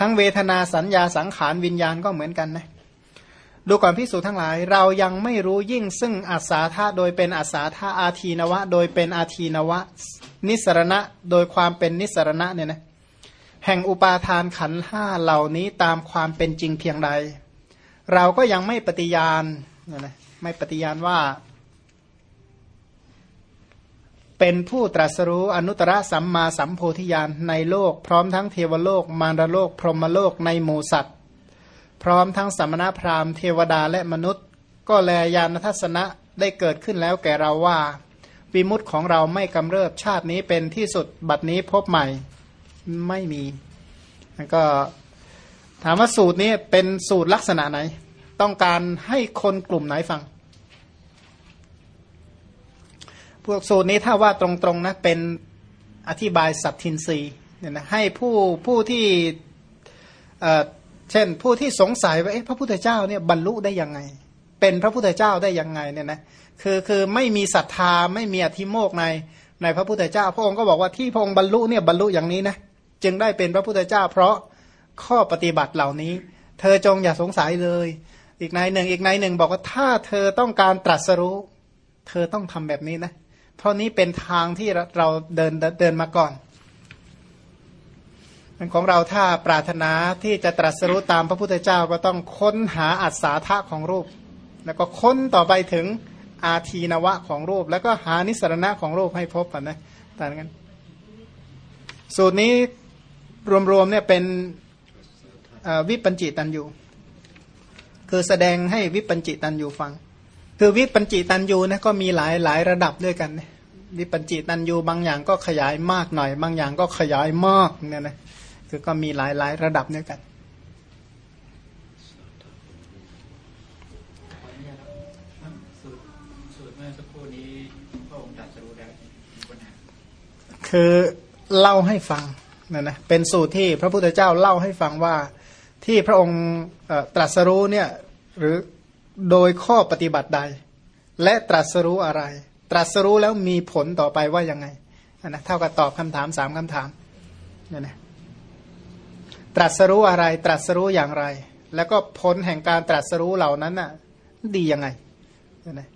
ทั้งเวทนาสัญญาสังขารวิญญาณก็เหมือนกันนะดูก่อนพิสูจน์ทั้งหลาย เรายังไม่รู้ยิ่งซึ่งอาสาธาโดยเป็นอาสาธาอาทีนวะ โดยเป็นอาทีนวะ นิสรณะโดยความเป็นนิสรณะเนี่ยนะแห่งอุปาทานขันห้าเหล่านี้ตามความเป็นจริงเพียงใด เราก็ยังไม่ปฏิญาณนะไม่ปฏิญาณว่า เป็นผู้ตรัสรู้อนุตตรสัมมาสัมโพธิญาณในโลก พร้อมทั้งเทวโลก มารโลก พรหมโลกในหมูสัตว์ พร้อมทั้งสมณพราหมณ์เทวดาและมนุษย์ ก็แลยานทัศนะได้เกิดขึ้นแล้วแก่เราว่า วิมุตของเราไม่กำเริบชาตินี้เป็นที่สุดบัดนี้พบใหม่ไม่มีแล้วก็ถามว่าสูตรนี้เป็นสูตรลักษณะไหน ต้องการให้คนกลุ่มไหนฟัง พวกสูตรนี้ถ้าว่าตรงๆนะเป็นอธิบายสัตทินรีเนี่ยนะให้ผู้ผู้ที่เช่นผู้ที่สงสัยว่าพระพุทธเจ้าเนี่ยบรรลุได้ยังไง เป็นพระพุทธเจ้าได้ยังไงเนี่ยนะคือคือไม่มีศรัทธาไม่มีอธิโมกในในพระพุทธเจ้า พระองค์ก็บอกว่าที่พระองค์บรรลุเนี่ยบรรลุอย่างนี้นะจึงได้เป็นพระพุทธเจ้า เพราะข้อปฏิบัติเหล่านี้ เธอจงอย่าสงสัยเลย อีกนายหนึ่งอีกนายหนึ่งบอกว่าถ้าเธอต้องการตรัสรู้ เธอต้องทำแบบนี้นะ เพราะนี้เป็นทางที่เราเดินเดินมาก่อนของเราถ้าปรารถนาที่จะตรัสรู้ตามพระพุทธเจ้าก็ต้องค้นหาอัศาธาของรูป แล้วก็ค้นต่อไปถึงอาทีนวะของรูป แล้วก็หานิสรณะของรูปให้พบกันนะต่างกันสูตรนี้รวมๆเนี่ยเป็นวิปัญจิตันยูคือแสดงให้วิปัญจิตันยูฟัง คือวิปัญจิตันยูนะก็มีหลายหลายระดับด้วยกันวิปัญจิตันยูบางอย่างก็ขยายมากหน่อย บางอย่างก็ขยายมากเนี่ยนะคือก็มีหลายหลายระดับด้วยกันคือเล่าให้ฟังนะนะเป็นสูตรที่พระพุทธเจ้าเล่าให้ฟังว่าที่พระองค์ตรัสรู้เนี่ยหรือ โดยข้อปฏิบัติใด และตรัสรู้อะไร ตรัสรู้แล้วมีผลต่อไปว่ายังไงนะเท่ากับตอบคำถามสามคำถามเนี่ยนะตรัสรู้อะไร ตรัสรู้อย่างไร แล้วก็ผลแห่งการตรัสรู้เหล่านั้นน่ะ ดียังไงเนี่ยนะ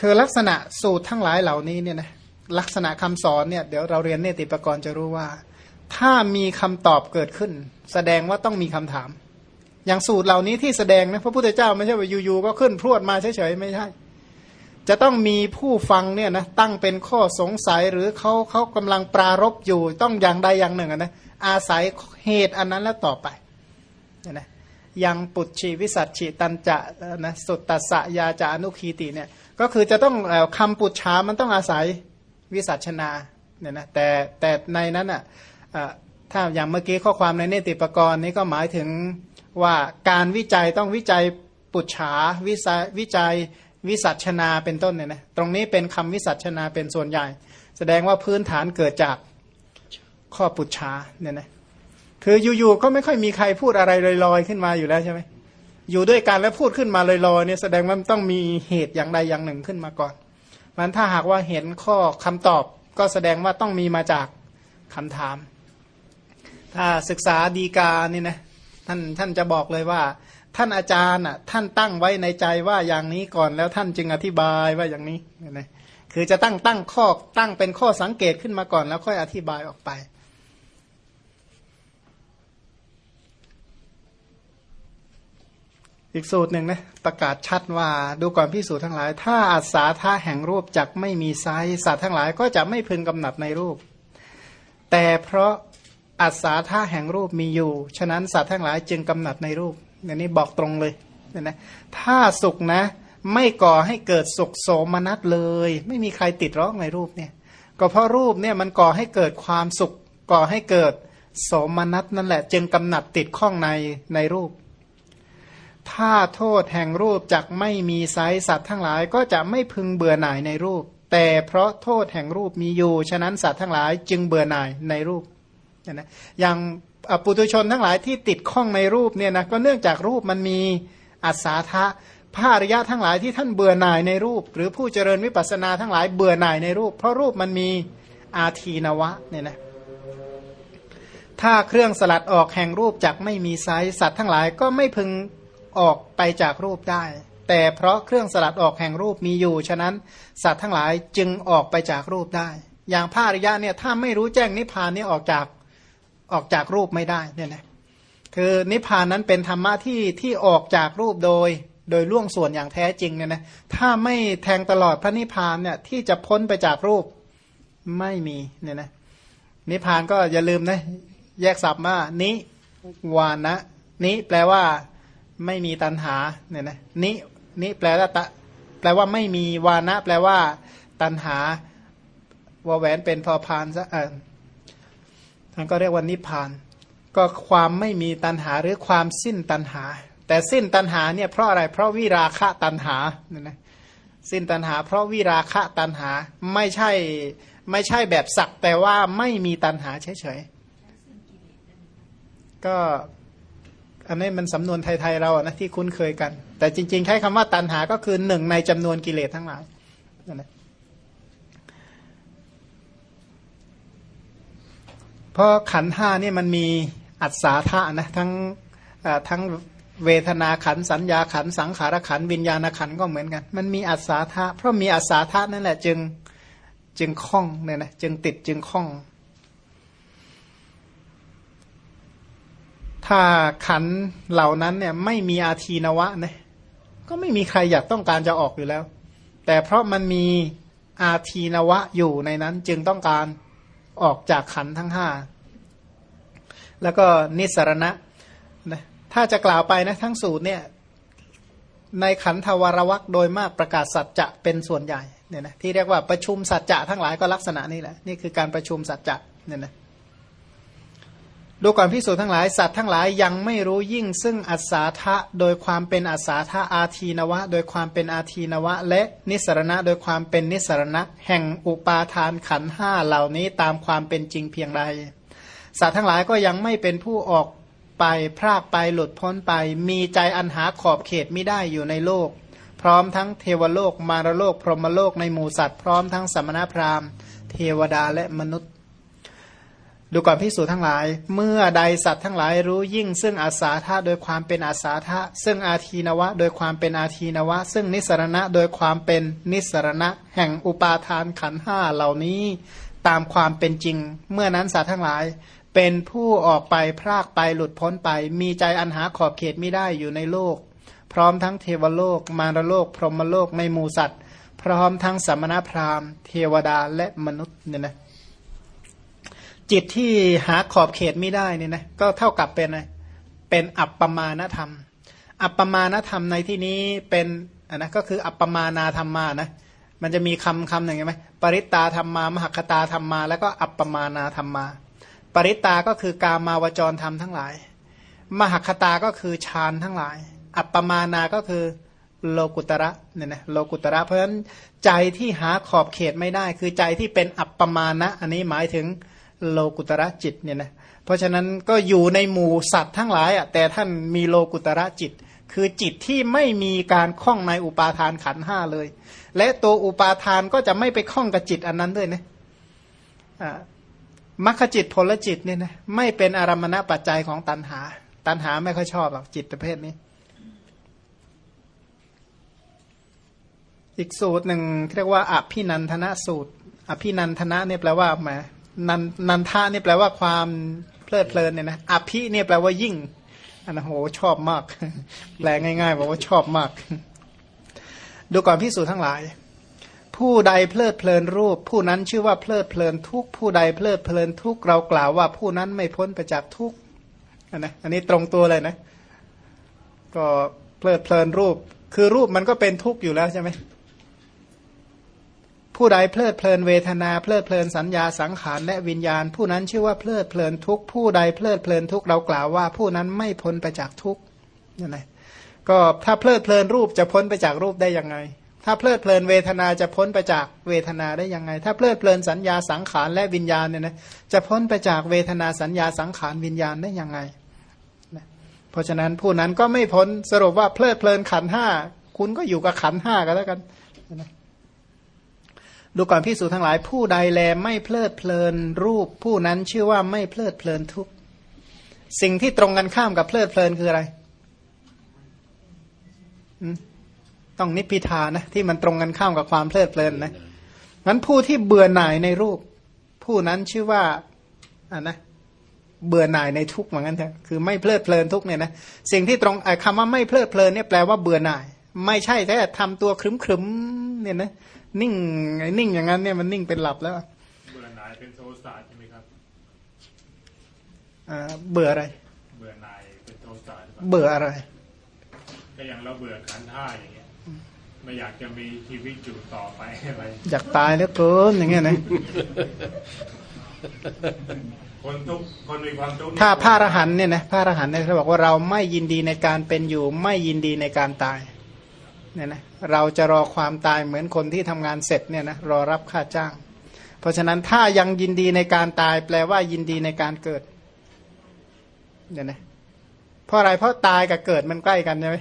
คือลักษณะสูตรทั้งหลายเหล่านี้เนี่ยนะลักษณะคำสอนเนี่ยเดี๋ยวเราเรียนเนติปกรณ์จะรู้ว่า ถ้ามีคำตอบเกิดขึ้น แสดงว่าต้องมีคำถาม อย่างสูตรเหล่านี้ที่แสดงนะพระพุทธเจ้าไม่ใช่ว่าอยู่ๆก็ขึ้นพรวดมาเฉยๆไม่ใช่ จะต้องมีผู้ฟังเนี่ยนะตั้งเป็นข้อสงสัยหรือเขาเขากำลังปรารบอยู่ต้องอย่างใดอย่างหนึ่งนะอาศัยเหตุอันนั้นแล้วต่อไปนะยังปุจชีวิสัชชิตันจะนะสุตตสะยาจานุคีติเนี่ยก็คือจะต้องคำปุจฉามันต้องอาศัยวิสัชนาเนี่ยนะแต่แต่ในนั้นอะถ้าอย่างเมื่อกี้ข้อความในเนติปกรณ์นี้ก็หมายถึง ว่าการวิจัยต้องวิจัยปุจฉาวิสัยวิจัยวิสัชนาเป็นต้นเนี่ยนะตรงนี้เป็นคำวิสัชนาเป็นส่วนใหญ่ แสดงว่าพื้นฐานเกิดจากข้อปุจฉาเนี่ยนะคืออยู่ๆก็ไม่ค่อยมีใครพูดอะไรลอยๆขึ้นมาอยู่แล้วใช่ไหมอยู่ด้วยกันแล้วพูดขึ้นมาลอยๆเนี่ยแสดงว่าต้องมีเหตุอย่างใดอย่างหนึ่งขึ้นมาก่อนมันถ้าหากว่าเห็นข้อคำตอบก็แสดงว่าต้องมีมาจากคำถาม ถ้าศึกษาดีกานี่นะ ท่านท่านจะบอกเลยว่า ท่านอาจารย์อะท่านตั้งไว้ในใจว่าอย่างนี้ก่อนแล้วท่านจึงอธิบายว่าอย่างนี้นะคือจะตั้งตั้งข้อตั้งเป็นข้อสังเกตขึ้นมาก่อนแล้วค่อยอธิบายออกไป อีกสูตรหนึ่งนะประกาศชัดว่าดูก่อนพิสูจน์ทั้งหลาย ถ้าอาสาท่าแห่งรูปจักไม่มีไซสัตว์ทั้งหลายก็จะไม่พึงกำหนัดในรูป แต่เพราะ อาสาท่าแห่งรูปมีอยู่ ฉะนั้นสัตว์ทั้งหลายจึงกำหนัดในรูปอันนี้บอกตรงเลยเนี่ยนะถ้าสุขนะ ไม่ก่อให้เกิดสุขโสมนัสเลย ไม่มีใครติดร้องในรูปเนี่ย ก็เพราะรูปเนี่ยมันก่อให้เกิดความสุข ก่อให้เกิดโสมนัสนั่นแหละ จึงกำหนัดติดข้องในในรูป ถ้าโทษแห่งรูปจักไม่มีไซสัตว์ทั้งหลายก็จะไม่พึงเบื่อหน่ายในรูป แต่เพราะโทษแห่งรูปมีอยู่ ฉะนั้นสัตว์ทั้งหลายจึงเบื่อหน่ายในรูป นะอย่างปุถุชนทั้งหลายที่ติดข้องในรูปเนี่ยนะก็เนื่องจากรูปมันมีอัศาธะพระอริยะทั้งหลายที่ท่านเบื่อหน่ายในรูป หรือผู้เจริญวิปัสสนาทั้งหลายเบื่อหน่ายในรูป เพราะรูปมันมีอาทีนวะเนี่ยนะถ้าเครื่องสลัดออกแห่งรูปจักไม่มีไซสัตว์ทั้งหลายก็ไม่พึงออกไปจากรูปได้ แต่เพราะเครื่องสลัดออกแห่งรูปมีอยู่ ฉะนั้นสัตว์ทั้งหลายจึงออกไปจากรูปได้ อย่างพระอริยะเนี่ยถ้าไม่รู้แจ้งนิพพานนี่ออกจาก ออกจากรูปไม่ได้เนี่ยนะคือนิพพานนั้นเป็นธรรมะที่ที่ออกจากรูปโดย โดยล่วงส่วนอย่างแท้จริงเนี่ยนะถ้าไม่แทงตลอดพระนิพพานเนี่ยที่จะพ้นไปจากรูปไม่มีเนี่ยนะนิพพานก็อย่าลืมนะแยกศัพท์ว่านิวานะนิแปลว่าไม่มีตัณหาเนี่ยนะนินิแปลว่าตะแปลว่าไม่มีวานะ แปลว่า ตัณหาวแหวนเป็นพอพานซะอ่า ท่านก็เรียกว่านิพพาน ก็ความไม่มีตัณหาหรือความสิ้นตัณหา แต่สิ้นตัณหาเนี่ยเพราะอะไรเพราะวิราคะตัณหาเนี่ยนะสิ้นตัณหา เพราะวิราคะตัณหาไม่ใช่ไม่ใช่แบบสักแต่ว่าไม่มีตัณหาเฉยๆก็อันนี้มันสำนวนไทยๆเราอะนะที่คุ้นเคยกัน แต่จริงๆใช้คำว่าตัณหาก็คือหนึ่งในจำนวนกิเลสทั้งหลายนะ เพราะขันห้านี่มันมีอัศาธานะทั้งทั้งเวทนาขันสัญญาขันสังขารขันวิญญาณขันก็เหมือนกัน มันมีอัศาธาเพราะมีอัศาธานั่นแหละจึงจึงคล้องเนี่ยนะจึงติดจึงคล้อง ถ้าขันเหล่านั้นเนี่ยไม่มีอาทีนวะเนี่ยก็ไม่มีใครอยากต้องการจะออกอยู่แล้ว แต่เพราะมันมีอาทีนวะอยู่ในนั้นจึงต้องการ ออกจากขันทั้งห้าแล้วก็นิสรณะนะถ้าจะกล่าวไปนะทั้งสูตรเนี่ยในขันธวรวักโดยมากประกาศสัจจะเป็นส่วนใหญ่เนี่ยนะที่เรียกว่าประชุมสัจจะทั้งหลายก็ลักษณะนี้แหละนี่คือการประชุมสัจจะเนี่ยนะ ดูก่อนพิสูจน์ทั้งหลายสัตว์ทั้งหลายยังไม่รู้ยิ่งซึ่งอัศาทะโดยความเป็นอัศาทะอาทีนวะ โดยความเป็นอาทีนวะ และนิสรณะ โดยความเป็นนิสรณะ แห่งอุปาทานขันห้าเหล่านี้ตามความเป็นจริงเพียงใดสัตว์ทั้งหลายก็ยังไม่เป็นผู้ออกไปพรากไปหลุดพ้นไป มีใจอันหาขอบเขตไม่ได้อยู่ในโลก พร้อมทั้งเทวโลกมารโลก พรหมโลกในหมู่สัตว์พร้อมทั้งสมณพราหมณ์ เทวดาและมนุษย์ ดูก่อนพิสูจน์ทั้งหลาย เมื่อใดสัตว์ทั้งหลายรู้ยิ่ง ซึ่งอาสาธาโดยความเป็นอาสาธาซึ่งอาทีนวะ โดยความเป็นอาทีนวะ ซึ่งนิสรณะโดยความเป็นนิสรณะ แห่งอุปาทานขันห้าเหล่านี้ ตามความเป็นจริง เมื่อนั้นสัตว์ทั้งหลาย เป็นผู้ออกไปพรากไปหลุดพ้นไป มีใจอันหาขอบเขตไม่ได้อยู่ในโลก พร้อมทั้งเทวโลก มารโลก พรหมโลกในหมูสัตว์ พร้อมทั้งสมณพราหมณ์ เทวดาและมนุษย์เนี่ยนะ จิตที่หาขอบเขตไม่ได้เนี่ยนะก็เท่ากับเป็นอะไรเป็นอัปปมาณธรรม อัปปมาณธรรมในที่นี้เป็นอันนะก็คืออัปปมานาธรรมานะมันจะมีคำคำหนึ่งใช่ไหมปริตตาธรรมามหคตาธรรมา แล้วก็อัปปมานาธรรมา ปริตตาก็คือกามาวจรธรรมทั้งหลาย มหคตาก็คือฌานทั้งหลาย อัปปมานาก็คือโลกุตระเนี่ยนะโลกุตระเพราะฉะนั้นใจที่หาขอบเขตไม่ได้ คือใจที่เป็นอัปปมานะ อันนี้หมายถึง โลกุตระจิตเนี่ยนะเพราะฉะนั้นก็อยู่ในหมู่สัตว์ทั้งหลายอะแต่ท่านมีโลกุตระจิต คือจิตที่ไม่มีการคล้องในอุปาทานขันห้าเลย และตัวอุปาทานก็จะไม่ไปคล้องกับจิตอันนั้นด้วยนะมัคคจิตผลจิตเนี่ยนะไม่เป็นอารมณปัจจัยของตันหา ตันหาไม่ค่อยชอบหรอกจิตประเภทนี้ อีกสูตรหนึ่งเรียกว่าอภินันทนะสูตร อภินันทนะเนี่ยแปลว่าแหม นันนันทานี่แปลว่าความเพลิดเพลินเนี่ยนะอภิเนี่ยแปลว่ายิ่งอันนะโหชอบมาก แปลง่ายๆบอกว่าชอบมาก ดูก่อนพิสูจน์ทั้งหลาย ผู้ใดเพลิดเพลินรูป ผู้นั้นชื่อว่าเพลิดเพลินทุกผู้ใดเพลิดเพลินทุกเรากล่าวว่าผู้นั้นไม่พ้นไปจากทุกอันนะอันนี้ตรงตัวเลยนะ ก็เพลิดเพลินรูป คือรูปมันก็เป็นทุกข์อยู่แล้วใช่ไหม ผู้ใดเพลิดเพลินเวทนาเพลิดเพลินสัญญาสังขารและวิญญาณ ผู้นั้นชื่อว่าเพลิดเพลินทุกผู้ใดเพลิดเพลินทุกเรากล่าวว่า ผู้นั้นไม่พ้นไปจากทุกนี่ไงก็ถ้าเพลิดเพลินรูปจะพ้นไปจากรูปได้ยังไง ถ้าเพลิดเพลินเวทนาจะพ้นไปจากเวทนาได้ยังไง ถ้าเพลิดเพลินสัญญาสังขารและวิญญาณเนี่ยนะจะพ้นไปจากเวทนาสัญญาสังขารวิญญาณได้ยังไง เพราะฉะนั้นผู้นั้นก็ไม่พ้นสรุปว่าเพลิดเพลินขันห้าคุณก็อยู่กับขันห้ากันแล้วกันนะ ดูก่อนพิสูจทั้งหลายผู้ใดแลไม่เพลิดเพลินรูปผู้นั้นชื่อว่าไม่เพลิดเพลินทุกสิ่งที่ตรงกันข้ามกับเพลิดเพลินคืออะไรต้องนิพพิทานะที่มันตรงกันข้ามกับความเพลิดเพลินนะงั้นผู้ที่เบื่อหน่ายในรูป ผู้นั้นชื่อว่าอ่านะเบื่อหน่ายในทุกเหมือนกันเถอะคือไม่เพลิดเพลินทุกเนี่ยนะสิ่งที่ตรงไอ้คำว่าไม่เพลิดเพลินเนี่ยแปลว่าเบื่อหน่าย ไม่ใช่แค่ทำตัวครึ้มครึมๆเนี่ยนะนิ่งไอ้นิ่งอย่างนั้นเนี่ยมันนิ่งเป็นหลับแล้วเบื่อหน่ายเป็นโทสะใช่ไหมครับอ่าเบื่ออะไร เบื่อหน่ายเป็นโทสะหรือเปล่าเบื่ออะไร ก็อย่างเราเบื่อขันธ์ห้าอย่างเงี้ยไม่อยากจะมีชีวิตอยู่ต่อไปอะไรอยากตายเหลือเกินอย่างเงี้ยนะคนทุกข์คนมีความทุกข์ถ้าพระอรหันต์เนี่ยนะพระอรหันต์เนี่ยเขาบอกว่าเราไม่ยินดีในการเป็นอยู่ ไม่ยินดีในการตาย เนี่ยนะเราจะรอความตายเหมือนคนที่ทำงานเสร็จเนี่ยนะรอรับค่าจ้าง เพราะฉะนั้นถ้ายังยินดีในการตายแปลว่ายินดีในการเกิดเนี่ยนะเพราะอะไรเพราะตายกับเกิดมันใกล้กันใช่ไหม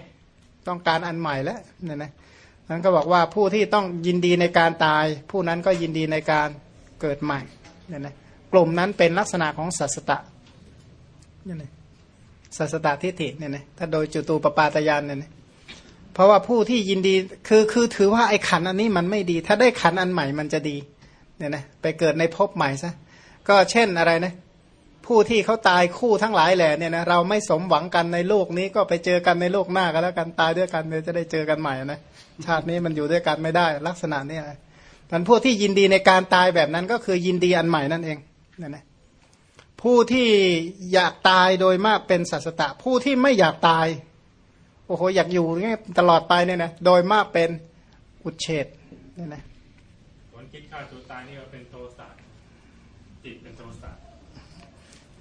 ต้องการอันใหม่แล้วเนี่ยนะนั้นก็บอกว่าผู้ที่ต้องยินดีในการตาย ผู้นั้นก็ยินดีในการเกิดใหม่เนี่ยนะกลุ่มนั้นเป็นลักษณะของสัสตะเนี่ยนะสัสตะทิฏฐิเนี่ยนะถ้าโดยจุตูปปาตยานเนี่ยนะ เพราะว่าผู้ที่ยินดีคือคือถือว่าไอ้ขันอันนี้มันไม่ดี ถ้าได้ขันอันใหม่มันจะดีเนี่ยนะไปเกิดในภพใหม่ซะก็เช่นอะไรนะผู้ที่เขาตายคู่ทั้งหลายแหละเนี่ยนะเราไม่สมหวังกันในโลกนี้ก็ไปเจอกันในโลกหน้ากันแล้วกันตายด้วยกันเดี๋ยวจะได้เจอกันใหม่นะชาตินี้มันอยู่ด้วยกันไม่ได้ ลักษณะนี้มันผู้ที่ยินดีในการตายแบบนั้นก็คือยินดีอันใหม่นั่นเองเนั่นนะผู้ที่อยากตายโดยมากเป็นสัสตะ ผู้ที่ไม่อยากตาย โอ้โหอยากอยู่เงี้ยตลอดไปเนี่ยนะโดยมากเป็นอุเฉดเนี่ยนะคนคิดฆ่าตัวตายนี่ก็เป็นโทสะจิตเป็นโทสะ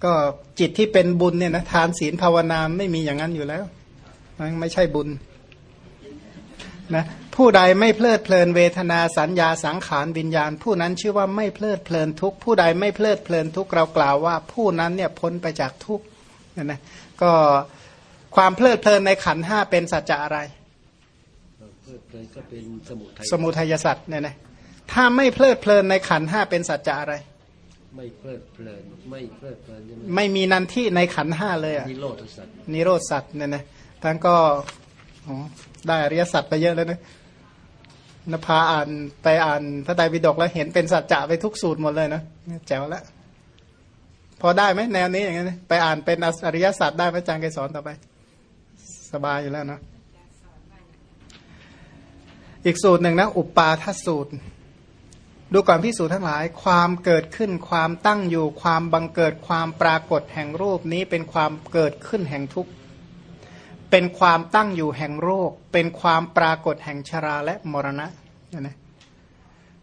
ก็จิตที่เป็นบุญเนี่ยนะทานศีลภาวนาไม่มีอย่างนั้นอยู่แล้ว มันไม่ใช่บุญนะผู้ใดไม่เพลิดเพลินเวทนาสัญญาสังขารวิญญาณ ผู้นั้นชื่อว่าไม่เพลิดเพลินทุกข์ผู้ใดไม่เพลิดเพลินทุกข์เรากล่าวว่า ผู้นั้นเนี่ยพ้นไปจากทุกข์นะนะก็ ความเพลิดเพลินในขันธ์ห้าเป็นสัจจะอะไรเพลิดเพลินก็เป็นสมุทัยสมุทัยสัตว์เนี่ยนะถ้าไม่เพลิดเพลินในขันธ์ห้าเป็นสัจจะอะไร ไม่เพลิดเพลินไม่เพลิดเพลินใช่ไหมไม่มีนันที่ในขันธ์ห้าเลยอะนิโรธสัตว์นิโรธสัตว์เนี่ยนะท่านก็อ๋อได้อริยสัจไปเยอะแล้วนะนภาอ่านไปอ่านพระไตรปิฎกแล้วเห็นเป็นสัจจะไปทุกสูตรหมดเลยนะแจ๋วแล้วพอได้ไหมแนวนี้อย่างนี้นไปอ่านเป็นอริยสัจได้ไหมอาจารย์เคยสอนต่อไป สบายอยู่แล้วนะอีกสูตรหนึ่งนะ อุปาทสูตร ดูก่อนพิสูจน์ทั้งหลาย ความเกิดขึ้นความตั้งอยู่ความบังเกิดความปรากฏแห่งรูปนี้เป็นความเกิดขึ้นแห่งทุกข์เป็นความตั้งอยู่แห่งโรค เป็นความปรากฏแห่งชราและมรณะนะนะ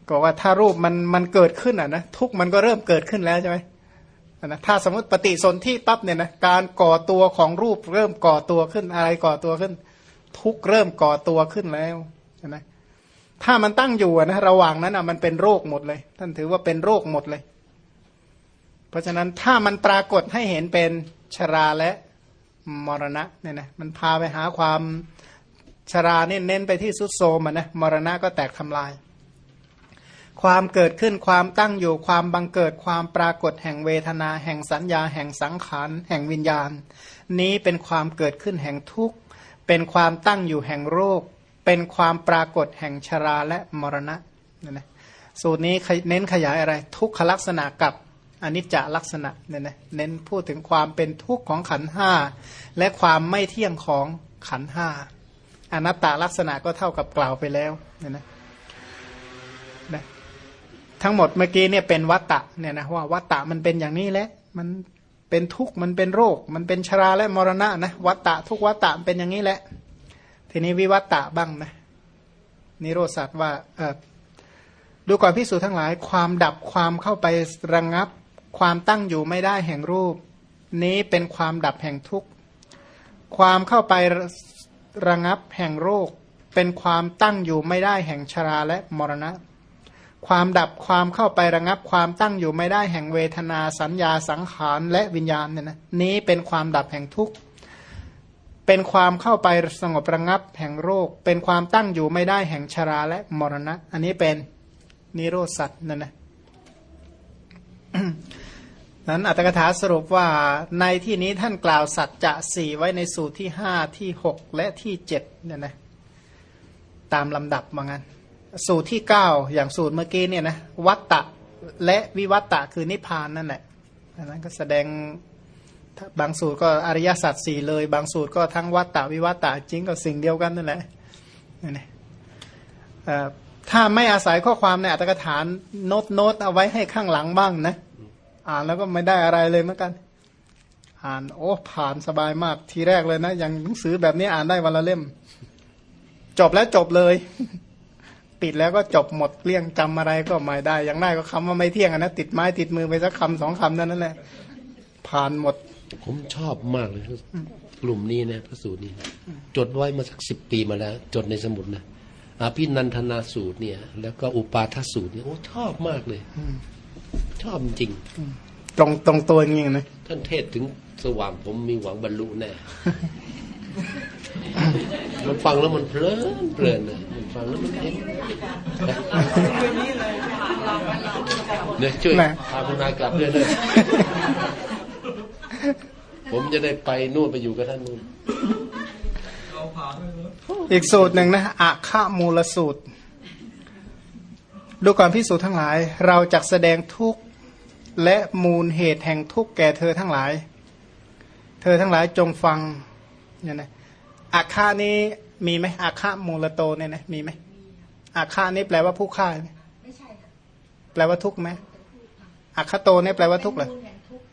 ก็ว่าถ้ารูปมันมันเกิดขึ้นอะนะทุกข์มันก็เริ่มเกิดขึ้นแล้วใช่ไหม นะถ้าสมมติปฏิสนธิปั๊บเนี่ยนะการก่อตัวของรูปเริ่มก่อตัวขึ้นอะไรก่อตัวขึ้น ทุกเริ่มก่อตัวขึ้นแล้วใช่ไหมถ้ามันตั้งอยู่นะระหว่างนั้นอะมันเป็นโรคหมดเลย ท่านถือว่าเป็นโรคหมดเลย เพราะฉะนั้นถ้ามันปรากฏให้เห็นเป็นชราและมรณะเนี่ยนะมันพาไปหาความชราเนี่ยเน้นไปที่สุดโทมนะมรณะก็แตกทำลาย ความเกิดขึ้นความตั้งอยู่ความบังเกิดความปรากฏแห่งเวทนา แห่งสัญญา แห่งสังขารแห่งวิญญาณ นี้เป็นความเกิดขึ้นแห่งทุกข์ เป็นความตั้งอยู่แห่งโรค เป็นความปรากฏแห่งชราและมรณะเนี่ยนะสูตรนี้เน้นขยายอะไร ทุกขลักษณะกับอนิจจลักษณะเนี่ยนะเน้นพูดถึงความเป็นทุกข์ของขันห้าและความไม่เที่ยงของขันห้าอนัตตลักษณะก็เท่ากับกล่าวไปแล้วเนี่ยนะ ทั้งหมดเมื่อกี้เนี่ยเป็นวัตตะเนี่ยนะว่าวัตตะมันเป็นอย่างนี้แหละมันเป็นทุกข์มันเป็นโรค มันเป็นชราและมรณะนะวัตตะทุกวัตตะเป็นอย่างนี้แหละ ทีนี้วิวัตตะบ้างนะนิโรธสัตว์ว่าเออดูก่อนพิสูจน์ทั้งหลาย ความดับความเข้าไประงงับ ความตั้งอยู่ไม่ได้แห่งรูป นี้เป็นความดับแห่งทุกข์ความเข้าไประงับแห่งโรค เป็นความตั้งอยู่ไม่ได้แห่งชราและมรณะ ความดับความเข้าไประงับความตั้งอยู่ไม่ได้แห่งเวทนาสัญญาสังขารและวิญญาณเนี่ยนะนี้เป็นความดับแห่งทุกข์เป็นความเข้าไปสงบระงับแห่งโรค เป็นความตั้งอยู่ไม่ได้แห่งชราและมรณะ อันนี้เป็นนิโรธสัตว์นั่นนะนั้นอัตถกถาสรุปว่าในที่นี้ท่านกล่าวสัจจะสี่ไว้ในสูตรที่ห้าที่หกและที่เจ็ดเนี่ยนะตามลำดับมางั้น สูตรที่เก้าอย่างสูตรเมื่อกี้เนี่ยนะวัตตะและวิวัตตะคือนิพพานนั่นแหละอันนั้นก็แสดงบางสูตรก็อริยสัจสี่เลย บางสูตรก็ทั้งวัตตะวิวัตตะจริงก็สิ่งเดียวกันนั่นแหละนี่ถ้าไม่อาศัยข้อความในอัตถกถาโน้ตโน้ตเอาไว้ให้ข้างหลังบ้างนะ อ่านแล้วก็ไม่ได้อะไรเลยเหมือนกัน อ่านโอ้ผ่านสบายมากทีแรกเลยนะอย่างหนังสือแบบนี้อ่านได้วันละเล่ม จบแล้วจบเลย ปิดแล้วก็จบหมดเกลี้ยงจำอะไรก็ไม่ได้ อย่างได้ก็คำว่าไม่เที่ยงอะนะติดไม้ติดมือไปสักคำสองคำนั้นนั่นแหละผ่านหมด ผมชอบมากเลยกลุ่มนี้นะพระสูตรนี้นะจดไว้มาสักสิบปีมาแล้ว จดในสมุดนะอภินันทนาสูตรเนี่ย แล้วก็อุปาทสูตรเนี่ยโอ้ชอบมากเลยชอบจริงตรงตรงตัวจริงๆนะท่านเทศถึงสว่างผมมีหวังบรรลุแน่มันฟังแล้วมันเพลินเพลินนะมัน ฟังแล้วมันเห็นเนี่ยช่วยพาคุณนายกลับด้วยเลยผมจะได้ไปนู่นไปอยู่กับท่านนู่นอีกสูตรหนึ่งนะอะฆะมูลสูตร ดูก่อนพิสูจน์ทั้งหลาย เราจะแสดงทุกข์และมูลเหตุแห่งทุกข์แก่เธอทั้งหลาย เธอทั้งหลายจงฟังเนี่ยนะอาฆานี้ มีไหมอาฆามูลโตเนี่ยนะมีไหมอาฆานี้แปลว่าผู้ฆ่าไหมไม่ใช่ค่ะแปลว่าทุกข์ไหมอาคาโตเนี่ยแปลว่าทุกข์เหรอมูลแห่งทุกข์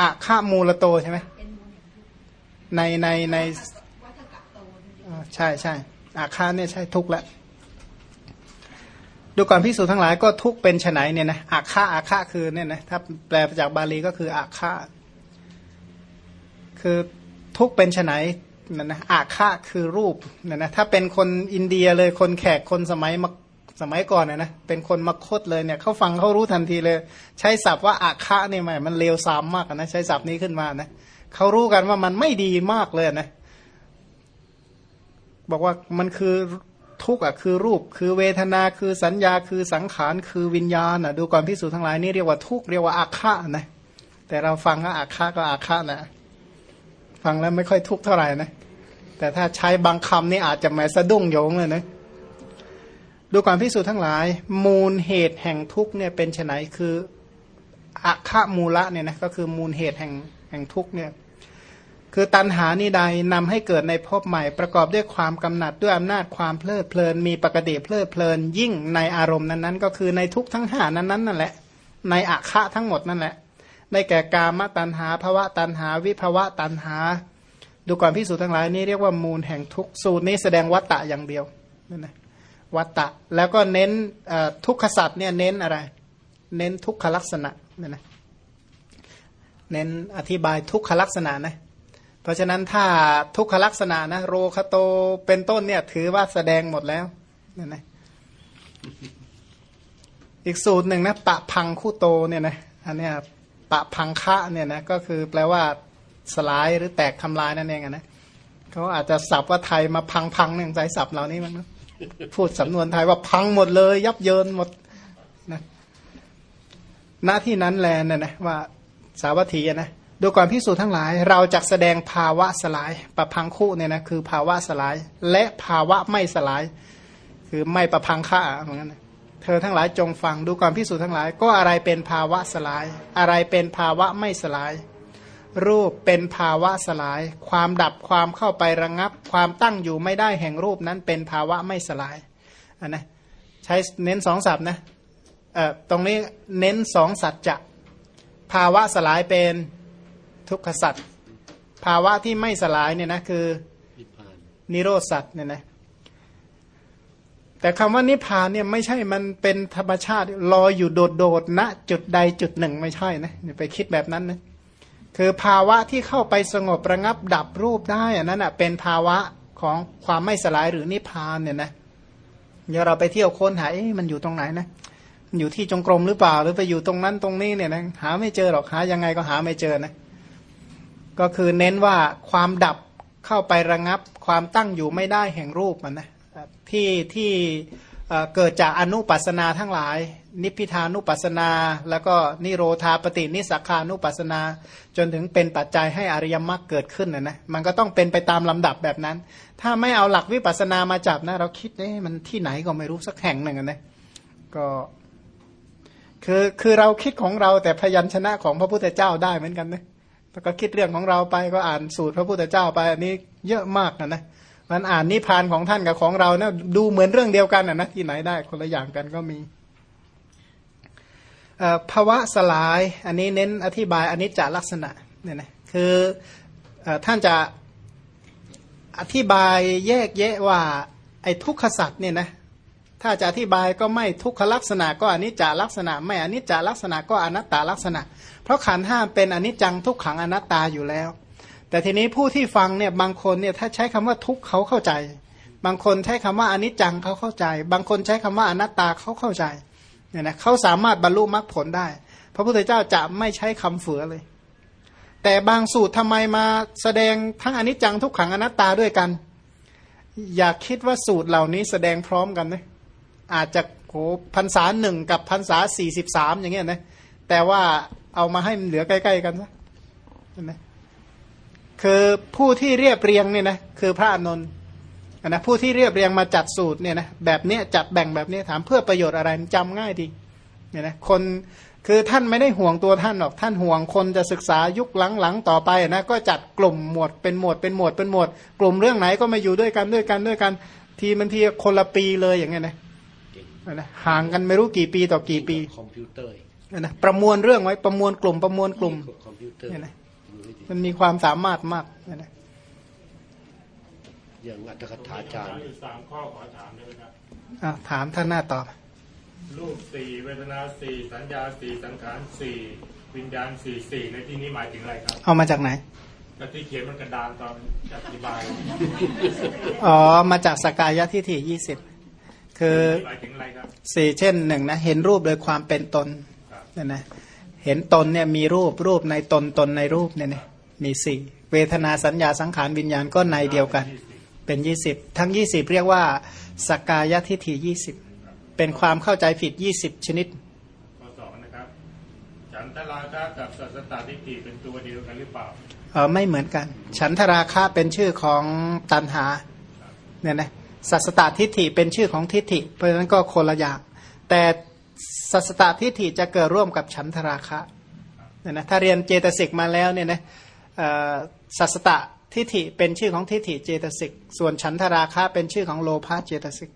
อาฆามูลโตใช่ไหมในในในใช่ใช่อาฆาเนี่ยใช่ทุกข์ละดูก่อนพิสูจน์ทั้งหลายก็ทุกเป็นฉไนเนี่ยนะอาฆาอาฆาคือเนี่ยนะถ้าแปลจากบาลีก็คืออาฆาคือทุกเป็นฉไน นนะอาฆาคือรูปนี่ยนะถ้าเป็นคนอินเดียเลยคนแขกคนสมัยมาสมัยก่อนนะนะเป็นคนมคตเลยเนี่ยเขาฟังเขารู้ทันทีเลย ใช้ศัพท์ว่าอาฆาเนี่ยหมายมันเลวทรามากนะใช้ศัพท์นี้ขึ้นมานะเขารู้กันว่ามันไม่ดีมากเลยนะ บอกว่ามันคือทุกข์อะคือรูป คือเวทนาคือสัญญาคือสังขารคือวิญญาณอะดูก่อนพิสูจน์ทั้งหลายนี่เรียกว่าทุกข์เรียกว่าอาฆานะแต่เราฟังก็อาฆาก็อาฆานะ ฟังแล้วไม่ค่อยทุกข์เท่าไหร่นะ แต่ถ้าใช้บางคำนี่อาจจะแหมสะดุ้งโยงเลยนะดูก่อนพิสูจน์ทั้งหลาย มูลเหตุแห่งทุกเนี่ยเป็นไนคืออาฆมูละเนี่ยนะก็คือมูลเหตุแห่งแห่งทุกเนี่ยคือตันหานี่ใดนำให้เกิดในภพใหม่ประกอบด้วยความกำหนัดด้วยอำนาจความเพลิดเพลิน มีปกติเพลิดเพลิน ยิ่งในอารมณ์นั้นๆ ก็คือในทุกทั้งหานั้นๆนั่นแหละ ในอาคะทั้งหมดนั่นแหละ ได้แก่กามตันหาภวะตันหา วิภวะตันหา ดูก่อนพิสูจน์ทั้งหลายนี่เรียกว่ามูลแห่งทุกสูตรนี้แสดงวัตตะอย่างเดียวนั่นนะวัตตะแล้วก็เน้นทุกขสัตว์เนี่ยเน้นอะไร เน้นทุกขลักษณะนั่นนะเน้นอธิบายทุกขลักษณะนะเพราะฉะนั้นถ้าทุกขลักษณะนะโรคโตเป็นต้นเนี่ยถือว่าแสดงหมดแล้วนั่นนะอีกสูตรหนึ่งนะปะพังคู่โตเนี่ยนะอันเนี้ยปะพังคะเนี่ยนะก็คือแปลว่า สลายหรือแตกทำลายนั่นเองอะนะเขาอาจจะสับว่าไทยมาพังพังเนี่ยใจสับเหล่านี้มั้งนะพูดสำนวนไทยว่าพังหมดเลย ยับเยินหมดนะหน้าที่นั้นแลนะนะว่าสาวัตถีนะดูก่อนพิสูจน์ทั้งหลาย เราจะแสดงภาวะสลายประพังคู่เนี่ยนะคือภาวะสลาย และภาวะไม่สลาย คือไม่ประพังค่าเหมือนกันเธอทั้งหลายจงฟังดูก่อนพิสูจน์ทั้งหลาย ก็อะไรเป็นภาวะสลาย อะไรเป็นภาวะไม่สลาย รูปเป็นภาวะสลาย ความดับความเข้าไประงับ ความตั้งอยู่ไม่ได้แห่งรูปนั้นเป็นภาวะไม่สลายอันนะใช้เน้นสองศัพท์นะเอ่อตรงนี้เน้นสองสัจจะภาวะสลายเป็นทุกขสัจภาวะที่ไม่สลายเนี่ยนะคือนิพพานนิโรธสัตว์เนี่ยนะแต่คำว่านิพพานเนี่ยไม่ใช่มันเป็นธรรมชาติลอยอยู่โดดๆณจุดใดจุดหนึ่งไม่ใช่นะอย่าไปคิดแบบนั้นนะ คือภาวะที่เข้าไปสงบระงับดับรูปได้อันนั้นอะเป็นภาวะของความไม่สลายหรือนิพพานเนี่ยนะเดี๋ยวเราไปเที่ยวค้นหามันอยู่ตรงไหนนะมันอยู่ที่จงกรมหรือเปล่า หรือไปอยู่ตรงนั้นตรงนี้เนี่ยนะหาไม่เจอหรอกหายังไงก็หาไม่เจอนะก็คือเน้นว่าความดับเข้าไประงับความตั้งอยู่ไม่ได้แห่งรูปมันนะที่ที่เกิดจากอนุปัสนาทั้งหลาย นิพพิทานุปัสนา แล้วก็นิโรธาปฏินิสักานุปัสนา จนถึงเป็นปัจจัยให้อริยมรรคเกิดขึ้นนะนะมันก็ต้องเป็นไปตามลำดับแบบนั้น ถ้าไม่เอาหลักวิปัสสนามาจับนะ เราคิดเอ๊ะมันที่ไหนก็ไม่รู้สักแห่งหนึ่งนะก็คือคือเราคิดของเราแต่พยัญชนะของพระพุทธเจ้าได้เหมือนกันนะแล้วก็คิดเรื่องของเราไปก็อ่านสูตรพระพุทธเจ้าไปอันนี้เยอะมากนะนะมันอ่านนิพานของท่านกับของเราเนี่ยดูเหมือนเรื่องเดียวกันนะนะที่ไหนได้คนละอย่างกันก็มี ภาวะสลาย อันนี้เน้นอธิบายอนิจจลักษณะเนี่ยนะคืออท่านจะอธิบายแยกแยะว่าไอ้ทุกขสัตว์เนี่ยนะถ้าจะอธิบายก็ไม่ทุกขลักษณะ ก็อนิจจลักษณะ ไม่อนิจจลักษณะก็อนัตตลักษณะ เพราะขันห้าเป็นอนิจจังทุกขังอนัตตาอยู่แล้ว แต่ทีนี้ผู้ที่ฟังเนี่ยบางคนเนี่ยถ้าใช้คำว่าทุกเขาเข้าใจ บางคนใช้คำว่าอนิจจังเขาเข้าใจ บางคนใช้คำว่าอนัตตาเขาเข้าใจ เนี่ยนะเขาสามารถบรรลุมรรคผลได้ พระพุทธเจ้าจะไม่ใช้คำเฟือเลย แต่บางสูตรทำไมมาแสดงทั้งอนิจจังทุกขังอนัตตาด้วยกัน อย่าคิดว่าสูตรเหล่านี้แสดงพร้อมกันนะอาจจะโหพรรษาหนึ่งกับพรรษาสี่สิบสามอย่างเงี้ยนะแต่ว่าเอามาให้มันเหลือใกล้ ๆ กันซะเห็นไหมคือผู้ที่เรียบเรียงเนี่ยนะคือพระอานนท์ นะผู้ที่เรียบเรียงมาจัดสูตรเนี่ยนะแบบเนี้ยจัดแบ่งแบบเนี้ยถามเพื่อประโยชน์อะไรมันจำง่ายดีเนี่ยนะคนคือท่านไม่ได้ห่วงตัวท่านหรอกท่านห่วงคนจะศึกษายุคหลังๆต่อไปนะก็จัดกลุ่มหมวดเป็นหมวดเป็นหมวดเป็นหมวด กลุ่มเรื่องไหนก็มาอยู่ด้วยกันด้วยกันด้วยกัน ทีมันทีคนละปีเลยอย่างเงี้ยนะนะห่างกันไม่รู้กี่ปีต่อกี่ปีคอมพิวเตอร์อีกนะประมวลเรื่องไว้ประมวลกลุ่มประมวลกลุ่มคอมพิวเตอร์เนี่ยนะดูให้ดีมันมีความสามารถมากเนี่ยนะ อย่างอัตถกถาจารย์อยู่สามข้อขอถามได้ไหมครับับอะถามท่านหน้าตอบรูปสี่เวทนาสี่สัญญาสี่สังขารสี่วิญญาณสี่สี่ในที่นี้หมายถึงอะไรครับ เอามาจากไหนแล้วที่เขียนมันกระดานตอนอธิบาย อ๋อ มาจากสกายทิฏฐิยี่สิบคือหมายถึงอะไรครับสี่เช่นหนึ่งนะเห็นรูปโดยความเป็นตนครับเนี่ยนะเห็นตนเนี่ยมีรูปรูปในตนตนในรูปเนี่ยนะมีสี่เวทนาสัญญาสังขารวิญญาณก็ในเดียวกัน เป็นยี่สิบทั้งยี่สิบเรียกว่าสกายทิฏฐิยี่สิบเป็นความเข้าใจผิดยี่สิบชนิดข้อสองนะครับฉันทราคะกับสัสสตตทิฏฐิเป็นตัวเดียวกันหรือเปล่าเออไม่เหมือนกัน ฉันทราคะเป็นชื่อของตันหาเนี่ยนะสัสตตทิฏฐิเป็นชื่อของทิฏฐิ เพราะฉะนั้นก็คนละอย่างแต่สัสตตทิฏฐิจะเกิดร่วมกับฉันทราคะเนี่ยนะถ้าเรียนเจตสิกมาแล้วเนี่ยนะเอ่อสัสตต ทิฏฐิเป็นชื่อของทิฏฐิเจตสิก ส่วนฉันทราคะเป็นชื่อของโลภะเจตสิก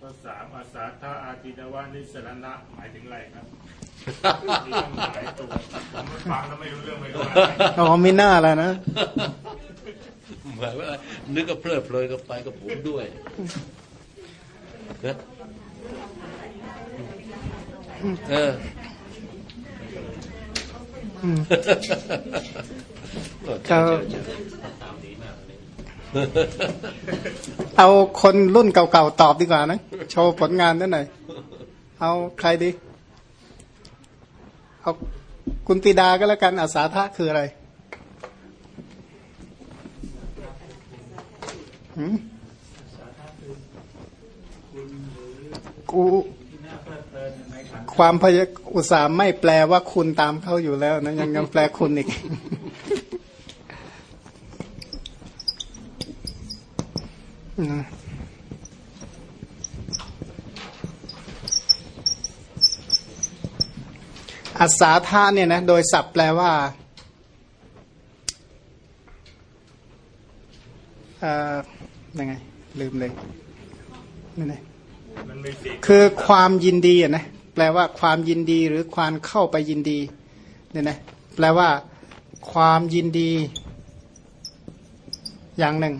ข้อสามอาสาธาอาทินวานิสรณะหมายถึงอะไรครับมีต้องหมายตัวผมไม่ฟังแล้วไม่รู้เรื่องไม่รู้อะไรอ๋อมีหน้าแล้วนะหมายว่านึกก็เพลิดเพลินกับไปกับผมด้วยนะเอออืม เจ้าเจ้าเอาคนรุ่นเก่าๆตอบดีกว่านะ โชว์ผลงานนั่นหน่อย เอาใครดี เอาคุณปีดาก็แล้วกันอาสาทะคืออะไรหืมกู ความพยาอุตสาห์ไม่แปลว่าคุณตามเขาอยู่แล้วนะยังยังแปลคุณอีกอืมอัศาธาเนี่ยนะ โดยศัพท์แปลว่าเอ่อยังไง ลืมเลยนี่ไงมันคือความยินดีอะนะ แปลว่าความยินดีหรือความเข้าไปยินดีเนี่ยนะแปลว่าความยินดีอย่างหนึ่ง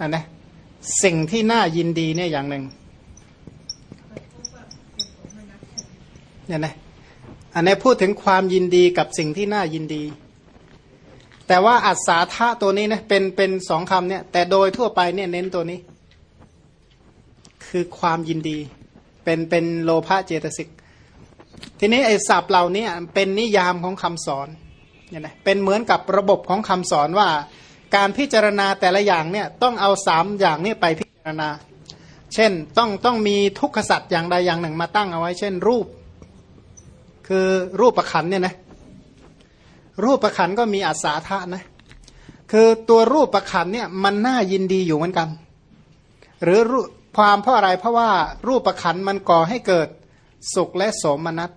อันนะสิ่งที่น่ายินดีเนี่ยอย่างหนึ่งเนี่ยนะอันนี้พูดถึงความยินดีกับสิ่งที่น่ายินดี แต่ว่าอัศาธาตัวนี้นะเป็นเป็นสองคำเนี่ย แต่โดยทั่วไปเนี่ยเน้นตัวนี้ คือความยินดี เป็นเป็นโลภะเจตสิก ทีนี้ไอ้ศัพท์เหล่านี้เป็นนิยามของคำสอนเนี่ยนะเป็นเหมือนกับระบบของคำสอนว่า การพิจารณาแต่ละอย่างเนี่ยต้องเอาสามอย่างนี้ไปพิจารณาฉช่นต้องต้องมีทุกขสัตว์อย่างใดอย่างหนึ่งมาตั้งเอาไว้ เช่น รูป คือรูปประขันเนี่ยนะรูปประขันก็มีอัศาธานะคือตัวรูปประขันเนี่ยมันน่ายินดีอยู่เหมือนกัน หรือรู ความเพราะอะไรเพราะว่ารูปประขันมันก่อให้เกิดสุขและโสมนัส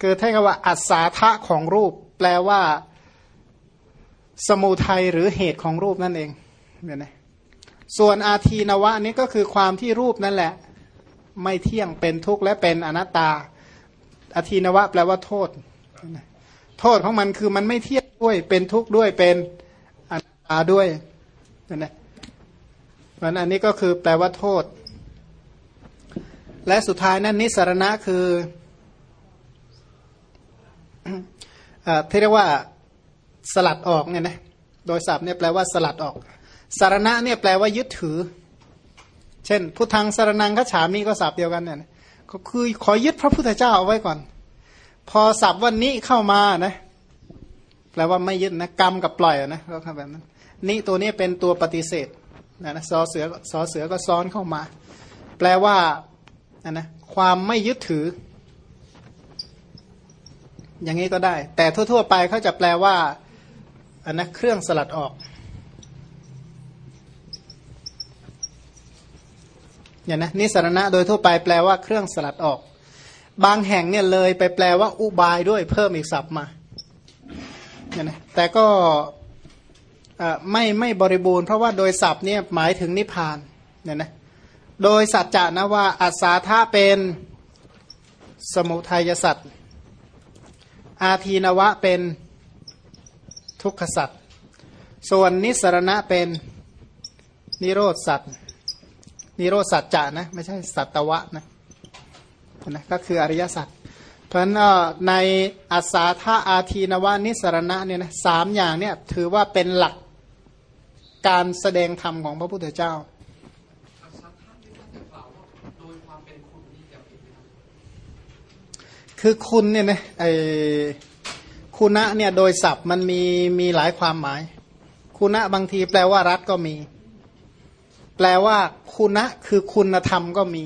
เกิดให้คำว่าอัศาธะของรูป แปลว่า สมุทัยหรือเหตุของรูปนั่นเองเนี่ยนะส่วนอาทีนวะนี้ก็คือความที่รูปนั่นแหละ ไม่เที่ยงเป็นทุกข์และเป็นอนัตตา อาทีนวะ แปลว่าโทษ โทษของมันคือมันไม่เที่ยงด้วยเป็นทุกข์ด้วยเป็นอนัตตาด้วยนั่นะ มันอันนี้ก็คือแปลว่าโทษ และสุดท้ายนั้นนิสรณะคืออที่เรียกว่าสลัดออกเนี่ยนะโดยศัพท์เนี่ยแปลว่าสลัดออก สารณะเนี่ยแปลว่ายึดถือ เช่น พุทธังสารนังขฉามีก็ศัพท์เดียวกันเนี่ยก็คือขอยึดพระพุทธเจ้าเอาไว้ก่อน พอศัพท์วันนี้เข้ามานะแปลว่าไม่ยึดนะกรรมกับปล่อยนะก็คำแบบนั้น นี่ตัวนี้เป็นตัวปฏิเสธ นะนะซอเสือซอเสือก็ซ้อนเข้ามา แปลว่านะนะความไม่ยึดถือ อย่างนี้ก็ได้ แต่ทั่ว ๆ ไปเขาจะแปลว่าอันนะเครื่องสลัดออก เนี่ยนะนิสรณะโดยทั่วไปแปลว่าเครื่องสลัดออก บางแห่งเนี่ยเลยไปแปลว่าอุบายด้วยเพิ่มอีกศัพท์มาเนี่ยนะแต่ก็ ไม่ไม่บริบูรณ์เพราะว่าโดยศัพท์เนี่ยหมายถึงนิพพานเนี่ยนะโดยสัจจะนะว่าอัศาธาเป็นสมุทัยสัตว์อาทีนวะเป็นทุกขสัตว์ส่วนนิสรณะเป็นนิโรธสัตว์นิโรธสัจจะนะไม่ใช่สัตวะนะนะก็คืออริยสัจเพราะฉะนั้นในอัศาธาอาทีนวานิสรณะเนี่ยนะสามอย่างเนี่ยถือว่าเป็นหลัก การแสดงธรรมของพระพุทธเจ้าคือคุณเนี่ยนะไอคุณะเนี่ยโดยศัพท์มันมีมีหลายความหมาย คุณะบางทีแปลว่ารัฐก็มี แปลว่า คุณะคือคุณธรรมก็มี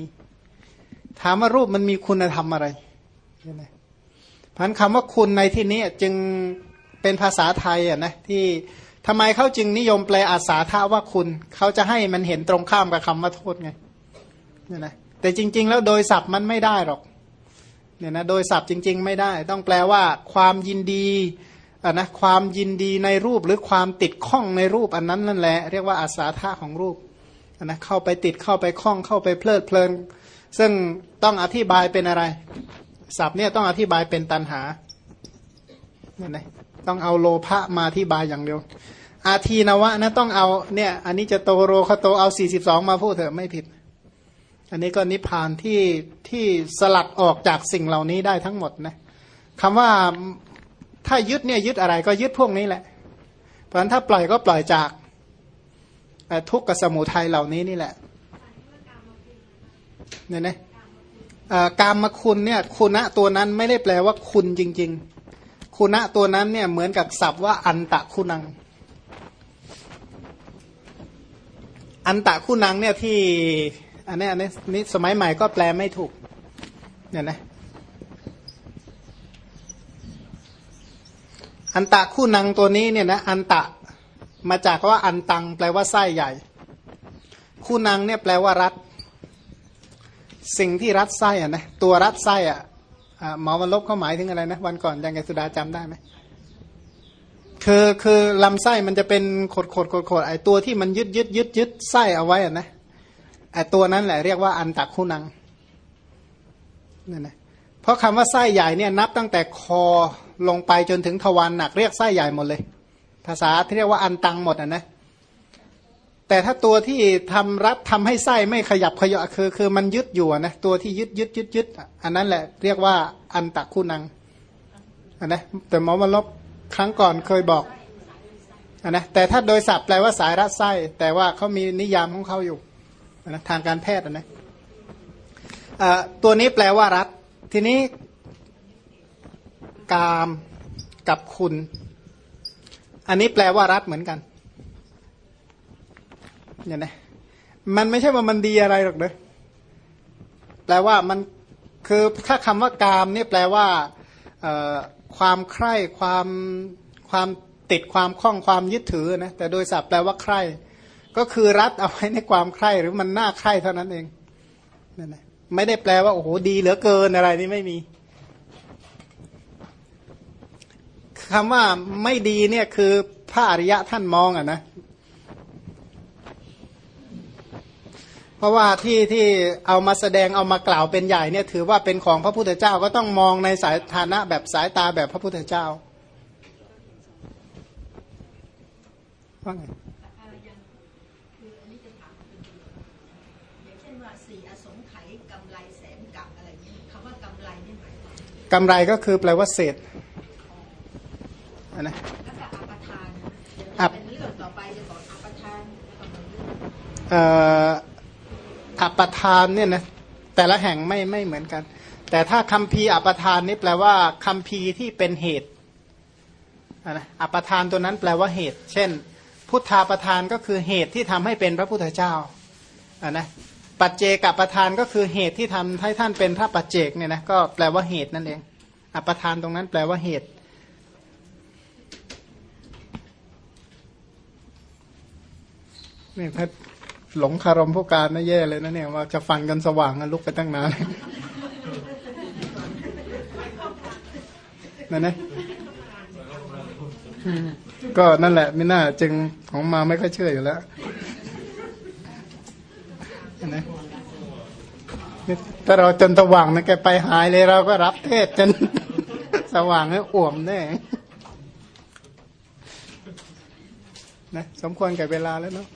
ถามว่ารูปมันมีคุณธรรมอะไรพันคำว่าคุณในที่นี้จึงเป็นภาษาไทยอะนะที่ ทำไมเขาจึงนิยมแปลอาสาทาว่าคุณ เขาจะให้มันเห็นตรงข้ามกับคำว่าโทษไงเนี่ยนะแต่จริง ๆ แล้วโดยศัพท์มันไม่ได้หรอกเนี่ยนะโดยศัพท์จริง ๆ ไม่ได้ ต้องแปลว่าความยินดีอะนะความยินดีในรูปหรือความติดข้องในรูปอันนั้นนั่นแหละเรียกว่าอาสาทาของรูปอะนะเข้าไปติดเข้าไปคล้องเข้าไปเพลิดเพลิน ซึ่งต้องอธิบายเป็นอะไรศัพท์เนี่ยต้องอธิบายเป็นตันหาเนี่ยนะ ต้องเอาโลภะมาอธิบายอย่างเดียว อาทีนวะนะต้องเอาเนี่ยอันนี้จะโตโรคโตเอาสี่สิบสองมาพูดเถอะไม่ผิด อันนี้ก็นิพพานที่ที่สลัดออกจากสิ่งเหล่านี้ได้ทั้งหมดนะคำว่าถ้ายึดเนี่ยยึดอะไรก็ยึดพวกนี้แหละ เพราะฉะนั้นถ้าปล่อยก็ปล่อยจากทุกข์กับสมุทัยเหล่านี้นี่แหละเนี่ยนะกามคุณเนี่ยคุณะตัวนั้นไม่ได้แปลว่าคุณจริง ๆ คุณะตัวนั้นเนี่ยเหมือนกับศัพท์ว่าอันตะคุณัง อันตะคุณังเนี่ยที่อันนี้อันนี้นี่สมัยใหม่ก็แปลไม่ถูกเนี่ยนะอันตะคู่นังตัวนี้เนี่ยนะอันตะมาจากว่าอันตัง แปลว่าไส้ใหญ่ คู่นังเนี่ยแปลว่ารัด สิ่งที่รัดไส้อะนะตัวรัดไส้อะ หมอวันลบเขาหมายถึงอะไรนะ วันก่อนยังไงสุดาจำได้ไหมคือคือลำไส้มันจะเป็นขดขดขดขดไอตัวที่มันยึดยึดยึดยึดไส้เอาไว้อะนะไอตัวนั้นแหละเรียกว่าอันตักคู่นังนั่นนะเพราะคำว่าไส้ใหญ่เนี่ยนับตั้งแต่คอลงไปจนถึงทวารหนักเรียกไส้ใหญ่หมดเลย ภาษาที่เรียกว่าอันตังหมดอะนะ แต่ถ้าตัวที่ทำรัดทำให้ไส้ไม่ขยับขยะคือคือมันยึดอยู่นะตัวที่ยึดยึดยึดยึดอันนั้นแหละเรียกว่าอันตะคู่นังอันนะแต่หมอมาลบครั้งก่อนเคยบอกอันนะแต่ถ้าโดยศัพท์แปลว่าสายรัดไส้ แต่ว่าเขามีนิยามของเขาอยู่นะทางการแพทย์นะตัวนี้แปลว่ารัดทีนี้กามกับคุณ อันนี้แปลว่ารัดเหมือนกัน เนี่ยนะมันไม่ใช่ว่ามันดีอะไรหรอกเด้อแปลว่ามันคือถ้าคำว่ากามเนี่ยแปลว่าความใคร่ความความติดความคล้องความยึดถือนะแต่โดยศัพท์แปลว่าใคร่ ก็คือรัดเอาไว้ในความใคร่หรือมันน่าใคร่เท่านั้นเองนั่นแหละไม่ได้แปลว่าโอ้โหดีเหลือเกินอะไรนี่ไม่มีคำว่าไม่ดีเนี่ยคือพระอริยะท่านมองอะนะ เพราะว่าที่ที่เอามาแสดงเอามากล่าวเป็นใหญ่เนี่ยถือว่าเป็นของพระพุทธเจ้าก็ต้องมองในสายฐานะแบบสายตาแบบพระพุทธเจ้าว่าไงอะไรยังคืออันนี้จะถามเป็นประโยชน์อย่างเช่นว่าสี่อสงไขยกำไรแสนกับอะไรเงี้ยคำว่ากำไรนี่หมายความกำไรก็คือแปลว่าเศษอันนะแล้วก็อัปทานอัปเป็นเรื่องต่อไปจะบอกอัปทาน อัปทานเนี่ยนะแต่ละแห่งไม่ไม่เหมือนกัน แต่ถ้าคัมภีอัปทานนี่แปลว่าคัมภีที่เป็นเหตุอะนะอัปทานตัวนั้นแปลว่าเหตุ เช่น พุทธาประทานก็คือเหตุที่ทำให้เป็นพระพุทธเจ้าอะนะปัจเจกประทานก็คือเหตุที่ทำให้ท่านเป็นพระปัจเจกเนี่ยนะก็แปลว่าเหตุนั่นเอง อัปทานตรงนั้นแปลว่าเหตุนี่ถ้า หลงคารมผู้การน่แย่เลยนะเนี่ยว่าจะฟังกันสว่างกันลุกไปตั้งนานนั่นนะก็นั่นแหละไม่น่าจึงของมาไม่ค่อยเชื่ออยู่แล้วนะถ้าเราจนสว่างนะแกไปหายเลยเราก็รับเทศจนสว่างให้อ่วมแน่นะสมควรแก่เวลาแล้วเนาะ